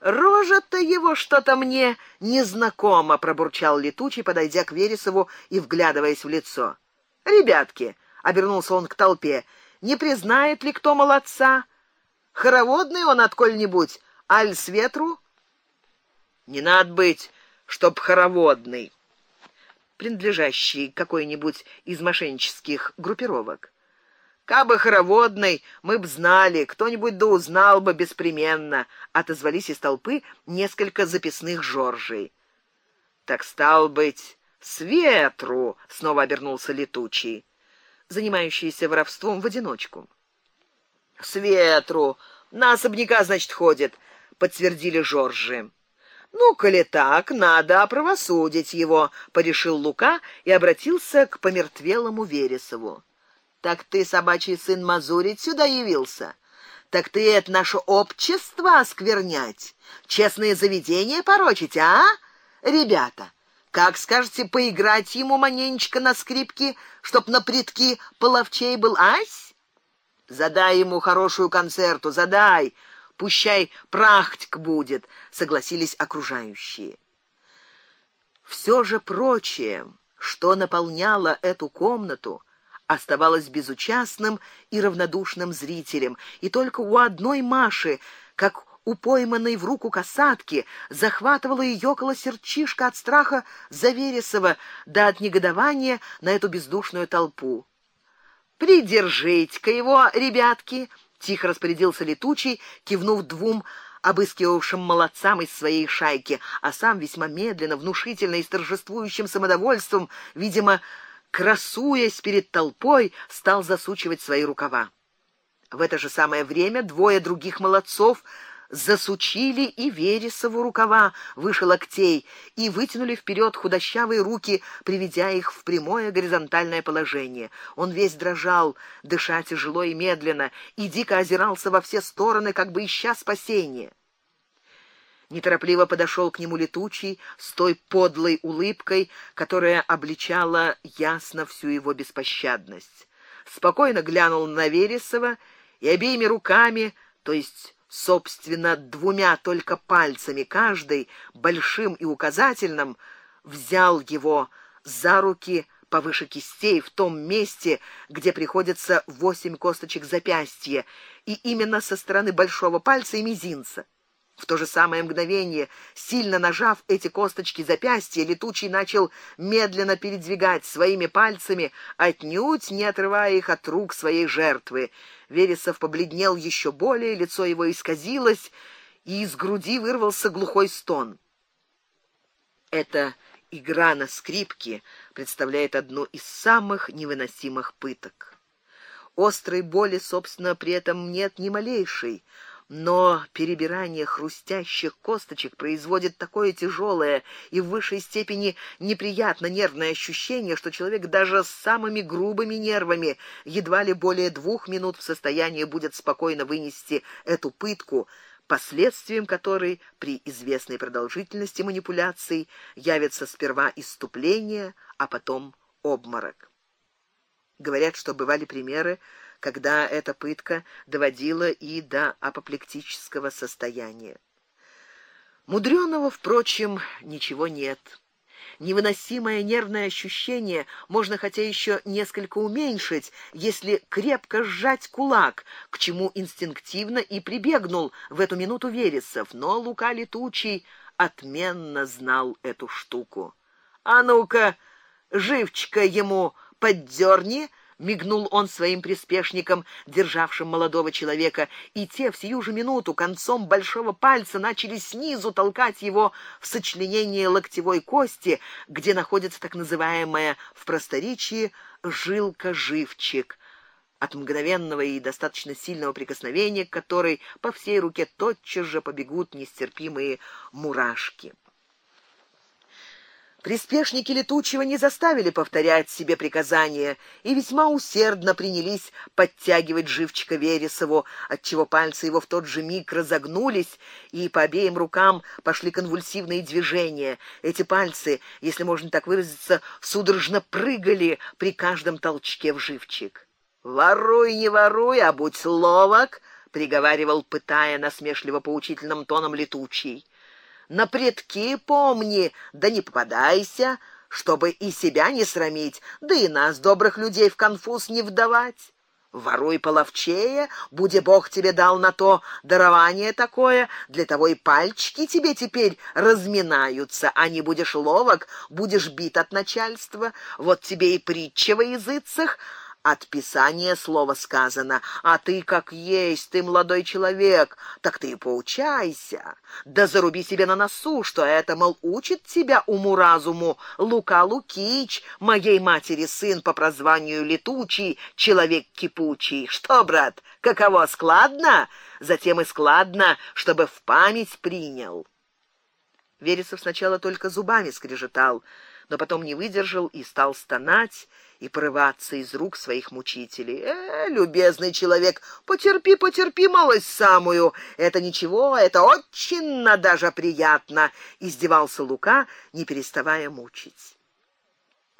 Рожа-то его что-то мне незнакомо, пробурчал летучий, подойдя к Вересову и вглядываясь в лицо. Ребятки, обернулся он к толпе. Не признает ли кто молодца? Хороводный он отколь-нибудь, аль с ветру? Не надо быть, чтоб хороводный, принадлежащий какой-нибудь из мошеннических группировок. Кабы хороводный, мы б знали, кто-нибудь да узнал бы беспременно, отозвались из толпы несколько записных Жоржей. Так стал быть, с ветру, снова обернулся летучий, занимающийся воровством в одиночку. С ветру, на особняка, значит, ходит, подтвердили Жоржи. Ну, коли так, надо правосудить его, порешил Лука и обратился к помертвелому Вересову. Так ты, собачий сын Мазурить, сюда явился? Так ты это наше общество осквернять, честные заведения порочить, а? Ребята, как скажете поиграть ему маненечко на скрипке, чтоб на притки половчей был, ась? Задай ему хорошую концерту, задай, пущай прахтик будет, согласились окружающие. Все же прочее, что наполняло эту комнату, оставалось безучастным и равнодушным зрителем, и только у одной Маши, как у пойманной в руку касатки, захватывала ее около сердчишка от страха за Вересова, да от негодования на эту бездушную толпу. Придержите-ка его, ребятки, тихо распорядился летучий, кивнув двум обыскивавшим молодцам из своей шайки, а сам весьма медленно, внушительно и с торжествующим самодовольством, видимо, красуясь перед толпой, стал засучивать свои рукава. В это же самое время двое других молодцов засучили и Вересову рукава выше локтей и вытянули вперед худощавые руки, приведя их в прямое горизонтальное положение. Он весь дрожал, дыша тяжело и медленно, и дико озирался во все стороны, как бы ища спасения. Неторопливо подошел к нему летучий с той подлой улыбкой, которая обличала ясно всю его беспощадность. Спокойно глянул на Вересова и обеими руками, то есть собственно двумя только пальцами каждый, большим и указательным, взял его за руки повыше кистей в том месте, где приходится восемь косточек запястья, и именно со стороны большого пальца и мизинца. В то же самое мгновение, сильно нажав эти косточки запястья, летучий начал медленно передвигать своими пальцами, отнюдь не отрывая их от рук своей жертвы. Вересов побледнел еще более, лицо его исказилось, и из груди вырвался глухой стон. Это игра на скрипке представляет одну из самых невыносимых пыток. Острой боли, собственно, при этом нет ни малейшей но перебирание хрустящих косточек производит такое тяжелое и в высшей степени неприятно нервное ощущение, что человек даже с самыми грубыми нервами едва ли более двух минут в состоянии будет спокойно вынести эту пытку, последствием которой при известной продолжительности манипуляций явится сперва иступление, а потом обморок. Говорят, что бывали примеры, когда эта пытка доводила и до апоплектического состояния. Мудрёного, впрочем, ничего нет. Невыносимое нервное ощущение можно хотя еще несколько уменьшить, если крепко сжать кулак, к чему инстинктивно и прибегнул в эту минуту Вересов, но Лука летучий отменно знал эту штуку. А ну-ка, живчика ему поддерни, мигнул он своим приспешникам, державшим молодого человека, и те в сию же минуту концом большого пальца начали снизу толкать его в сочленение локтевой кости, где находится так называемая в просторечии жилка-живчик от мгновенного и достаточно сильного прикосновения к которой по всей руке тотчас же побегут нестерпимые мурашки. Приспешники летучего не заставили повторять себе приказания и весьма усердно принялись подтягивать живчика Вересову, отчего пальцы его в тот же миг разогнулись и по обеим рукам пошли конвульсивные движения. Эти пальцы, если можно так выразиться, судорожно прыгали при каждом толчке в живчик. Воруй, не воруй, а будь ловок, приговаривал, пытая насмешливо поучительным тоном летучий. На предки помни, да не попадайся, чтобы и себя не срамить, да и нас добрых людей в конфуз не вдавать. Воруй половчее, буде Бог тебе дал на то дарование такое, для того и пальчики тебе теперь разминаются, а не будешь ловок, будешь бит от начальства. Вот тебе и притча во языцах, от Писания слово сказано, а ты как есть, ты молодой человек, так ты и поучайся. Да заруби себе на носу, что это, мол, учит тебя уму-разуму Лука Лукич, моей матери сын по прозванию Летучий, человек кипучий. Что, брат, каково складно? Затем и складно, чтобы в память принял. Вересов сначала только зубами скрежетал, но потом не выдержал и стал стонать и порываться из рук своих мучителей. Э, любезный человек, потерпи, потерпи малость самую. Это ничего, это очень даже приятно, издевался Лука, не переставая мучить.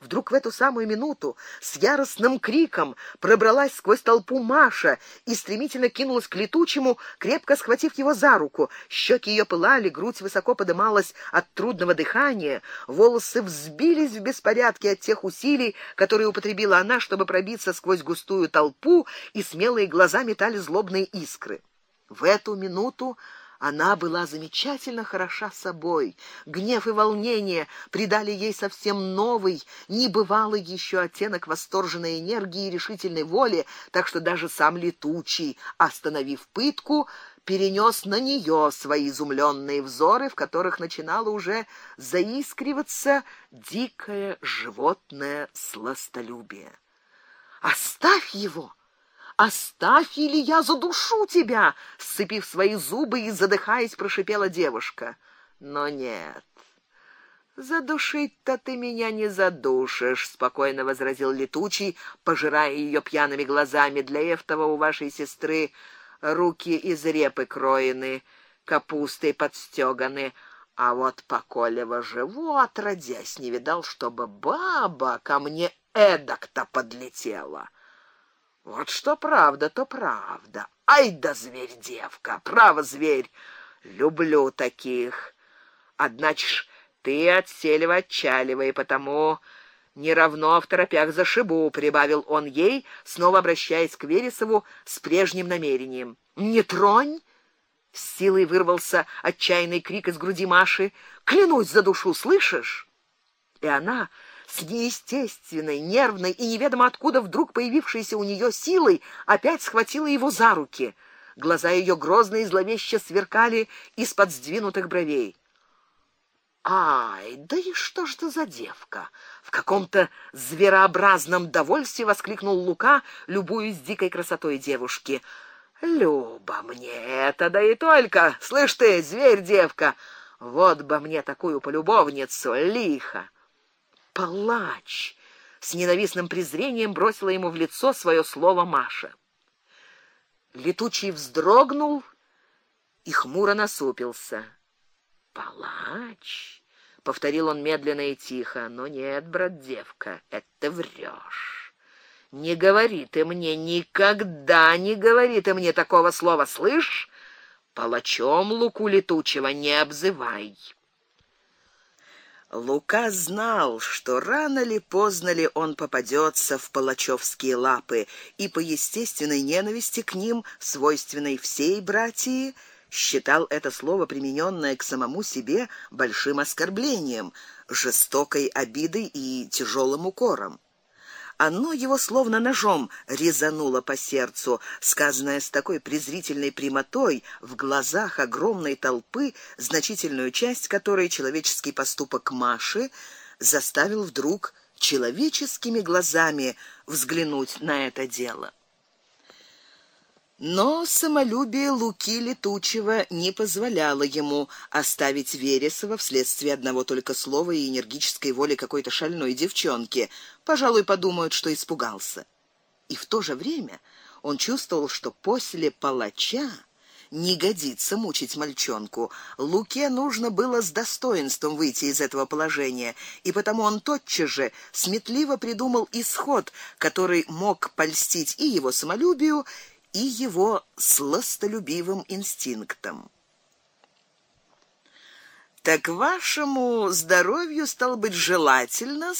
Вдруг в эту самую минуту с яростным криком пробралась сквозь толпу Маша и стремительно кинулась к летучему, крепко схватив его за руку. Щеки ее пылали, грудь высоко подымалась от трудного дыхания, волосы взбились в беспорядке от тех усилий, которые употребила она, чтобы пробиться сквозь густую толпу, и смелые глаза метали злобные искры. В эту минуту она была замечательно хороша собой. Гнев и волнение придали ей совсем новый, небывалый еще оттенок восторженной энергии и решительной воли, так что даже сам летучий, остановив пытку, перенес на нее свои изумленные взоры, в которых начинало уже заискриваться дикое животное сластолюбие. Оставь его, Оставь, или я задушу тебя, сцепив свои зубы и задыхаясь, прошипела девушка. Но нет. Задушить-то ты меня не задушишь, спокойно возразил летучий, пожирая ее пьяными глазами. Для этого у вашей сестры руки из репы кроены, капустой подстеганы, а вот поколево живот, родясь, не видал, чтобы баба ко мне эдак-то подлетела. Вот что правда, то правда. Ай да зверь девка, право зверь. Люблю таких. Однако ж ты отселива отчаливай, потому не равно в торопях зашибу, прибавил он ей, снова обращаясь к Вересову с прежним намерением. Не тронь! С силой вырвался отчаянный крик из груди Маши. Клянусь за душу, слышишь? И она с неестественной, нервной и неведомо откуда вдруг появившейся у нее силой опять схватила его за руки. Глаза ее грозно и зловеще сверкали из-под сдвинутых бровей. Ай, да и что ж это за девка? В каком-то зверообразном довольстве воскликнул Лука, любуясь дикой красотой девушки. Люба мне это, да и только. Слышь ты, зверь девка, вот бы мне такую полюбовницу, лихо палач, с ненавистным презрением бросила ему в лицо свое слово Маша. Летучий вздрогнул и хмуро насупился. Палач, повторил он медленно и тихо. Но нет, брат девка, это врешь. Не говори ты мне никогда, не говори ты мне такого слова, слышь? Палачом луку летучего не обзывай. Лука знал, что рано ли поздно ли он попадется в палачевские лапы, и по естественной ненависти к ним, свойственной всей братии, считал это слово примененное к самому себе большим оскорблением, жестокой обидой и тяжелым укором. Оно его словно ножом резануло по сердцу, сказанное с такой презрительной прямотой в глазах огромной толпы, значительную часть которой человеческий поступок Маши заставил вдруг человеческими глазами взглянуть на это дело. Но самолюбие Луки Летучего не позволяло ему оставить Вересова вследствие одного только слова и энергической воли какой-то шальной девчонки. Пожалуй, подумают, что испугался. И в то же время он чувствовал, что после палача не годится мучить мальчонку. Луке нужно было с достоинством выйти из этого положения, и потому он тотчас же сметливо придумал исход, который мог польстить и его самолюбию, и его сластолюбивым инстинктом. Так вашему здоровью стало быть желательно,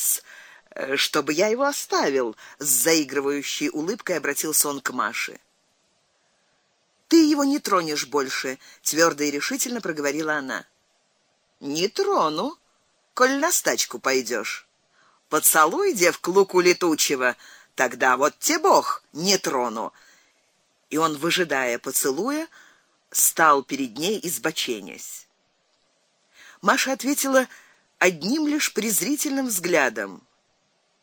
э, чтобы я его оставил, с заигрывающей улыбкой обратился он к Маше. Ты его не тронешь больше, твердо и решительно проговорила она. Не трону, коль на стачку пойдешь. Поцелуй девку луку летучего, тогда вот те бог, не трону. И он, выжидая поцелуя, стал перед ней избоченясь. Маша ответила одним лишь презрительным взглядом.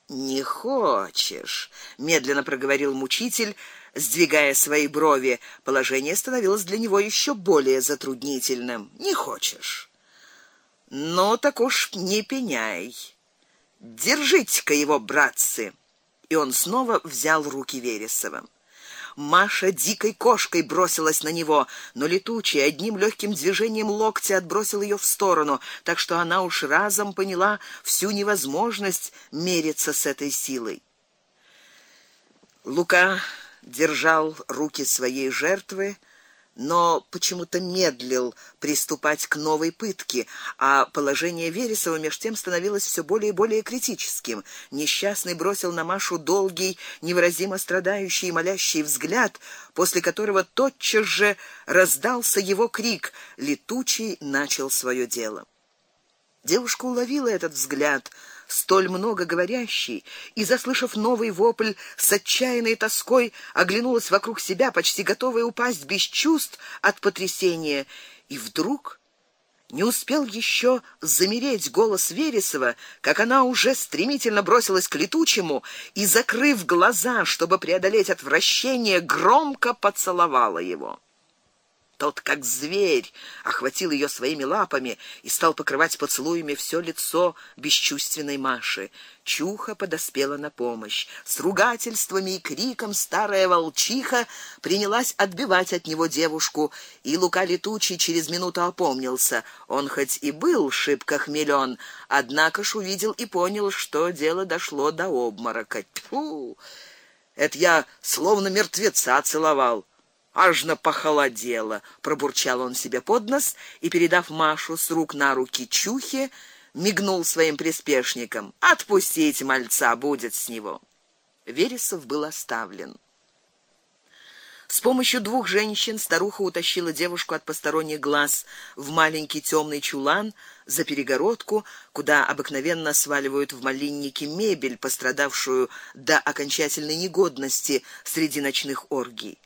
Не хочешь, медленно проговорил мучитель, сдвигая свои брови. Положение становилось для него еще более затруднительным. Не хочешь? Ну так уж не пеняй. Держите-ка его, братцы. И он снова взял руки Вересова. Маша дикой кошкой бросилась на него, но летучий одним легким движением локтя отбросил ее в сторону, так что она уж разом поняла всю невозможность мериться с этой силой. Лука держал руки своей жертвы, но почему-то медлил приступать к новой пытке, а положение Вересова меж тем становилось все более и более критическим. Несчастный бросил на Машу долгий, невыразимо страдающий и молящий взгляд, после которого тотчас же раздался его крик: "Летучий начал свое дело". Девушка уловила этот взгляд, столь много говорящий, и заслышав новый вопль, с отчаянной тоской оглянулась вокруг себя, почти готовая упасть без чувств от потрясения, и вдруг не успел еще замереть голос Вересова, как она уже стремительно бросилась к летучему и, закрыв глаза, чтобы преодолеть отвращение, громко поцеловала его. Тот, как зверь, охватил ее своими лапами и стал покрывать поцелуями все лицо бесчувственной Маши. Чуха подоспела на помощь. С ругательствами и криком старая волчиха принялась отбивать от него девушку, и Лука летучий через минуту опомнился. Он хоть и был шибко хмелен, однако ж увидел и понял, что дело дошло до обморока. Тьфу! Это я словно мертвеца целовал аж на похолодело, пробурчал он себе под нос и передав Машу с рук на руки чухе, мигнул своим приспешникам: "Отпустите мальца, будет с него". Вересов был оставлен. С помощью двух женщин старуха утащила девушку от посторонних глаз в маленький темный чулан за перегородку, куда обыкновенно сваливают в малиннике мебель, пострадавшую до окончательной негодности среди ночных оргий.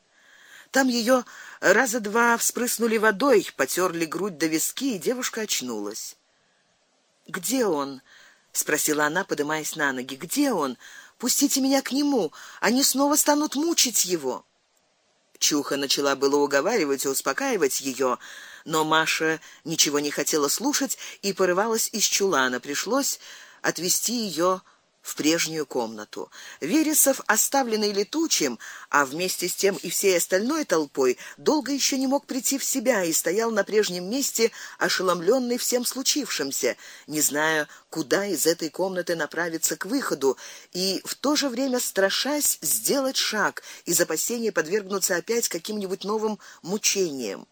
Там ее раза два вспрыснули водой, потёрли грудь до виски, и девушка очнулась. Где он? спросила она, поднимаясь на ноги. Где он? Пустите меня к нему, они снова станут мучить его. Чуха начала было уговаривать и успокаивать ее, но Маша ничего не хотела слушать и порывалась из чулана. Пришлось отвести ее в прежнюю комнату. Вересов, оставленный летучим, а вместе с тем и всей остальной толпой, долго еще не мог прийти в себя и стоял на прежнем месте, ошеломленный всем случившимся, не зная, куда из этой комнаты направиться к выходу, и в то же время страшась сделать шаг из опасения подвергнуться опять каким-нибудь новым мучениям.